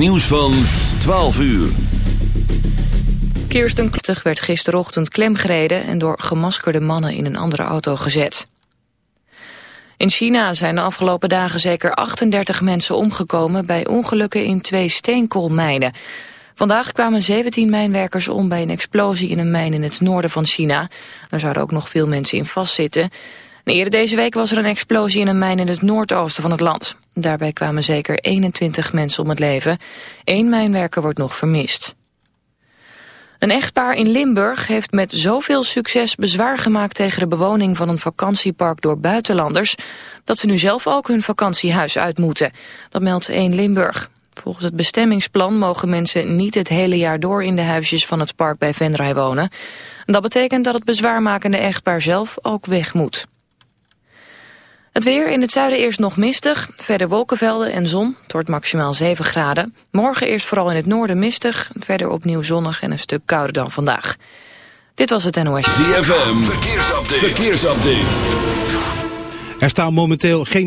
Nieuws van 12 uur. Kirsten Kluttig werd gisterochtend klemgereden en door gemaskerde mannen in een andere auto gezet. In China zijn de afgelopen dagen zeker 38 mensen omgekomen bij ongelukken in twee steenkoolmijnen. Vandaag kwamen 17 mijnwerkers om bij een explosie in een mijn in het noorden van China. Daar zouden ook nog veel mensen in vastzitten. Eerder deze week was er een explosie in een mijn in het noordoosten van het land. Daarbij kwamen zeker 21 mensen om het leven. Eén mijnwerker wordt nog vermist. Een echtpaar in Limburg heeft met zoveel succes bezwaar gemaakt tegen de bewoning van een vakantiepark door buitenlanders, dat ze nu zelf ook hun vakantiehuis uit moeten. Dat meldt 1 Limburg. Volgens het bestemmingsplan mogen mensen niet het hele jaar door in de huisjes van het park bij Venray wonen. Dat betekent dat het bezwaarmakende echtpaar zelf ook weg moet. Het weer in het zuiden eerst nog mistig, verder wolkenvelden en zon. Het wordt maximaal 7 graden. Morgen eerst vooral in het noorden mistig, verder opnieuw zonnig en een stuk kouder dan vandaag. Dit was het NOS. ZFM, verkeersupdate. verkeersupdate. Er staan momenteel geen...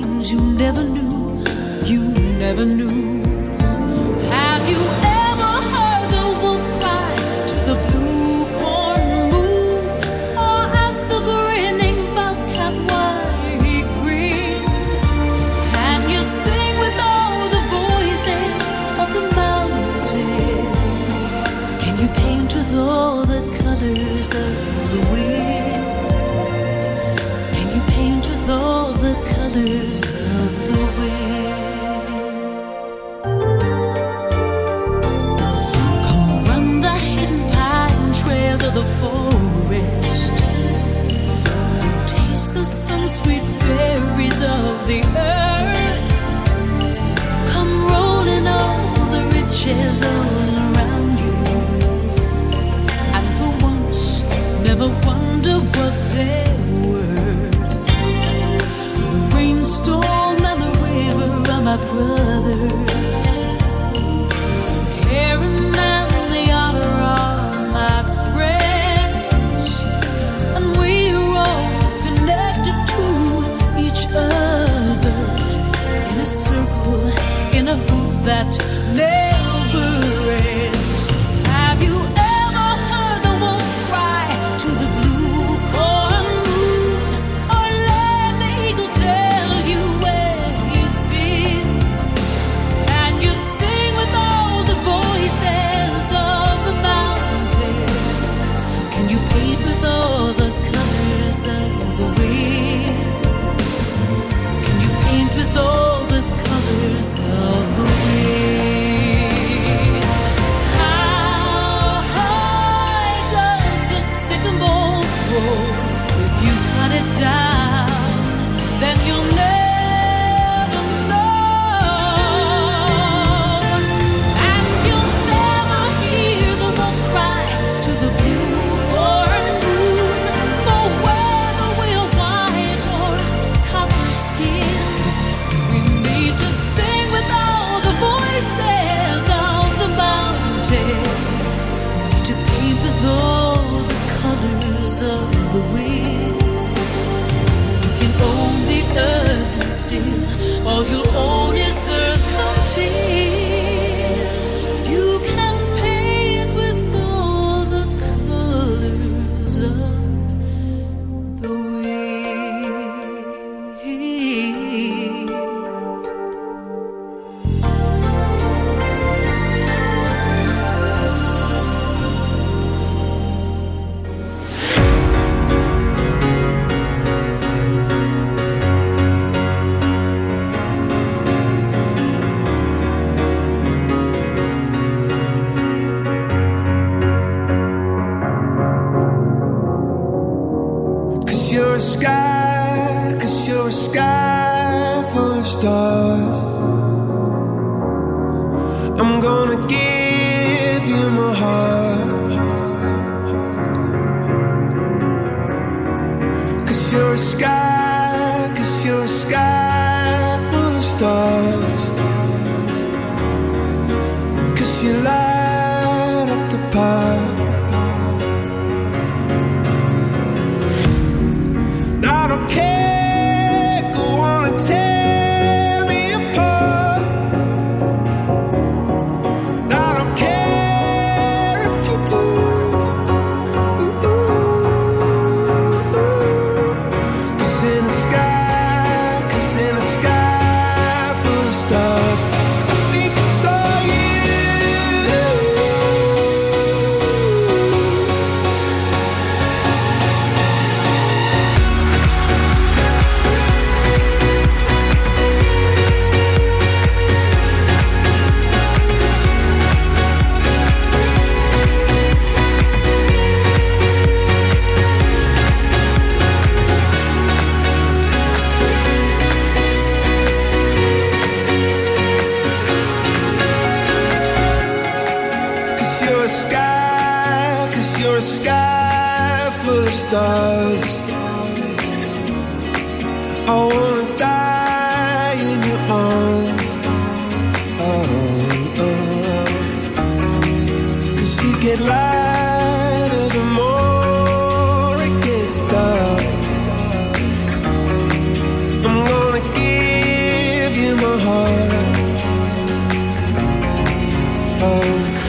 things you never knew, you never knew. brother. Cause you're a sky, cause you're a sky full of stars. Oh.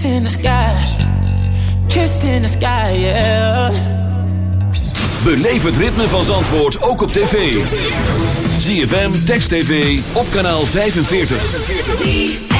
kiss in the sky. Kiss in the sky, yeah. Beleef het ritme van Zandvoort ook op tv. ZFM, Text TV, op kanaal 45.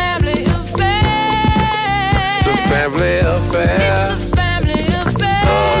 Family affair. Family affair. Family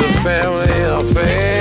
A family affair.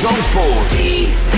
Zandvoort.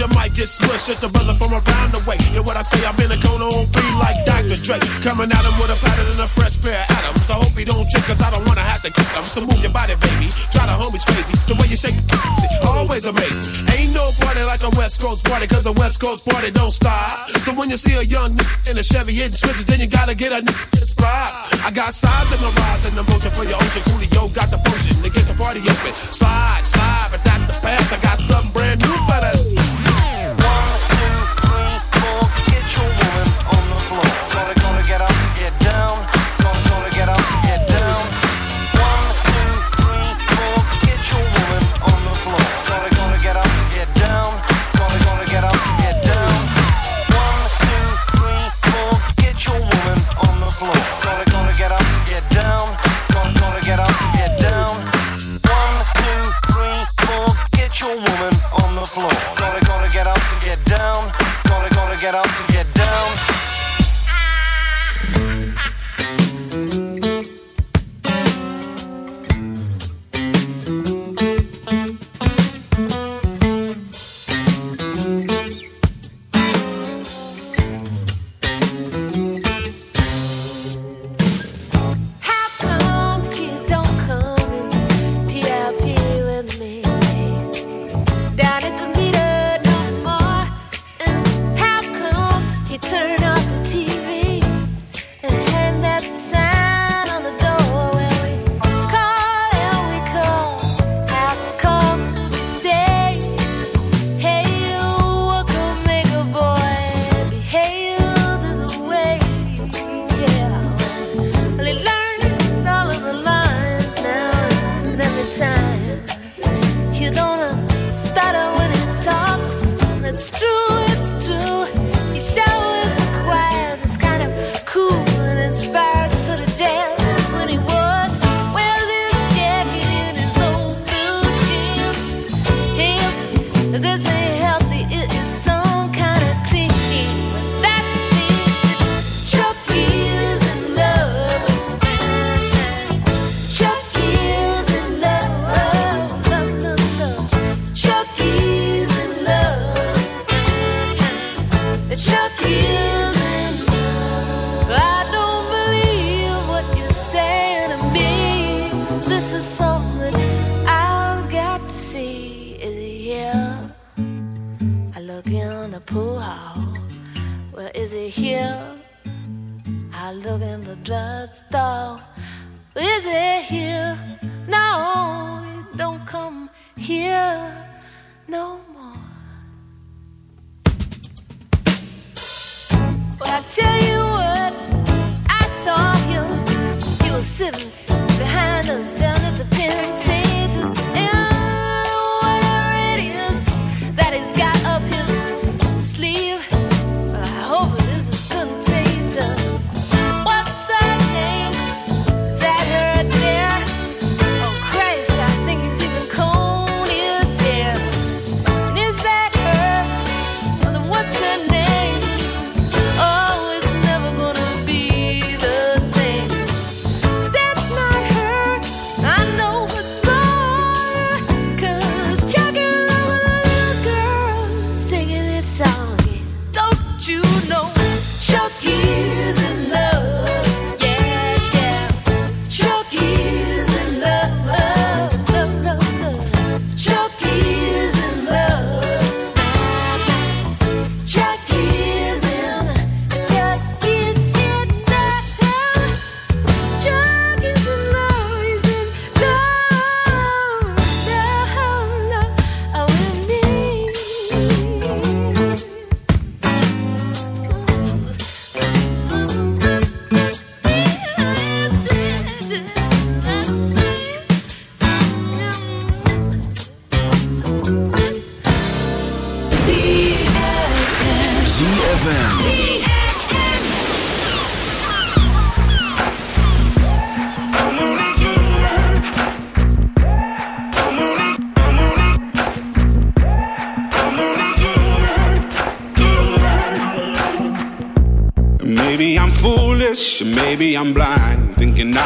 you might get smushed. It's the brother from around the way. And what I say, I'm in a cone on three like Dr. Dre. Coming at him with a pattern and a fresh pair of atoms. I hope he don't trip, cause I don't wanna have to kick him. So move your body, baby. Try the homies crazy. The way you shake it, always amazing. Ain't no party like a West Coast party, cause a West Coast party don't stop. So when you see a young in a Chevy hitting switches, then you gotta get a spot. I got sides in my rise and emotion for your ocean. Coolio got the potion to get the party open. Slide, slide, but that's the path. I got something brand new for that.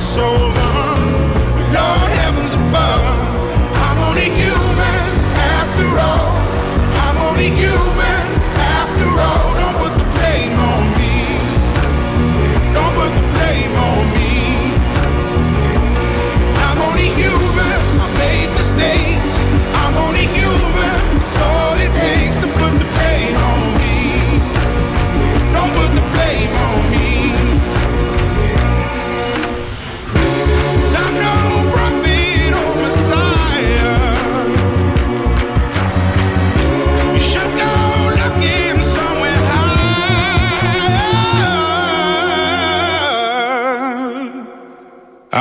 Think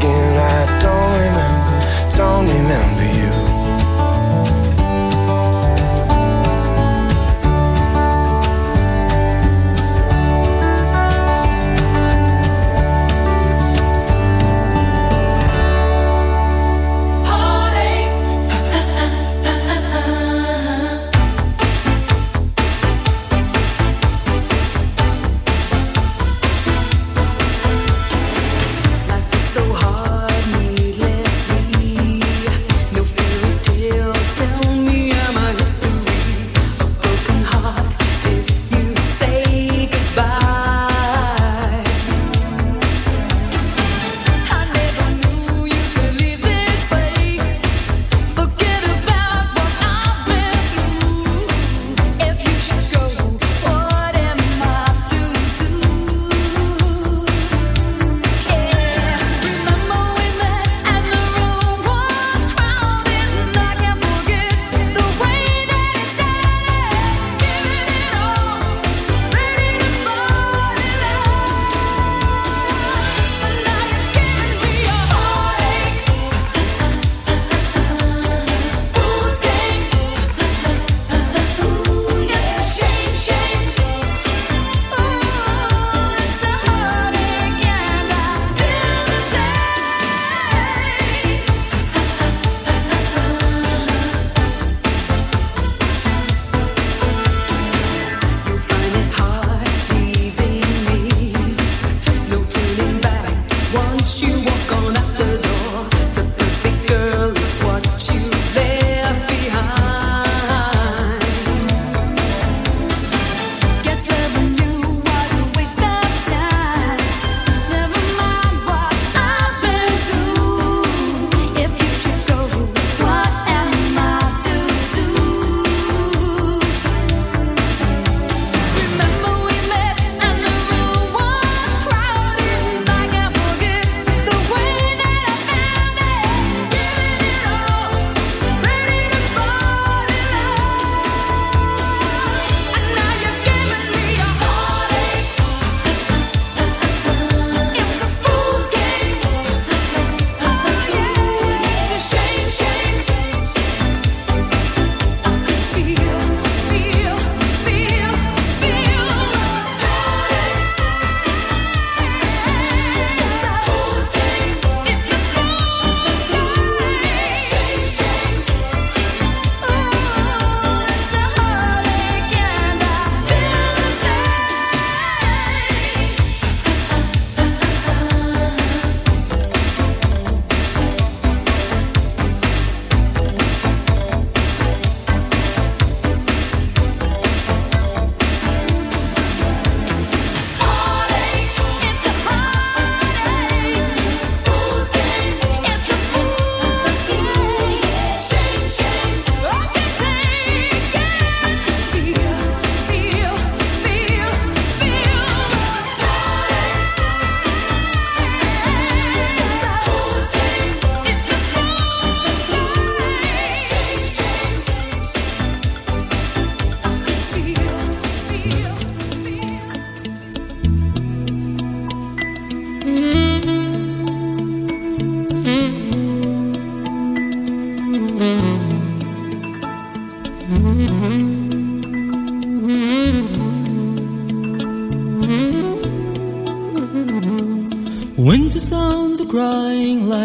I don't remember, don't remember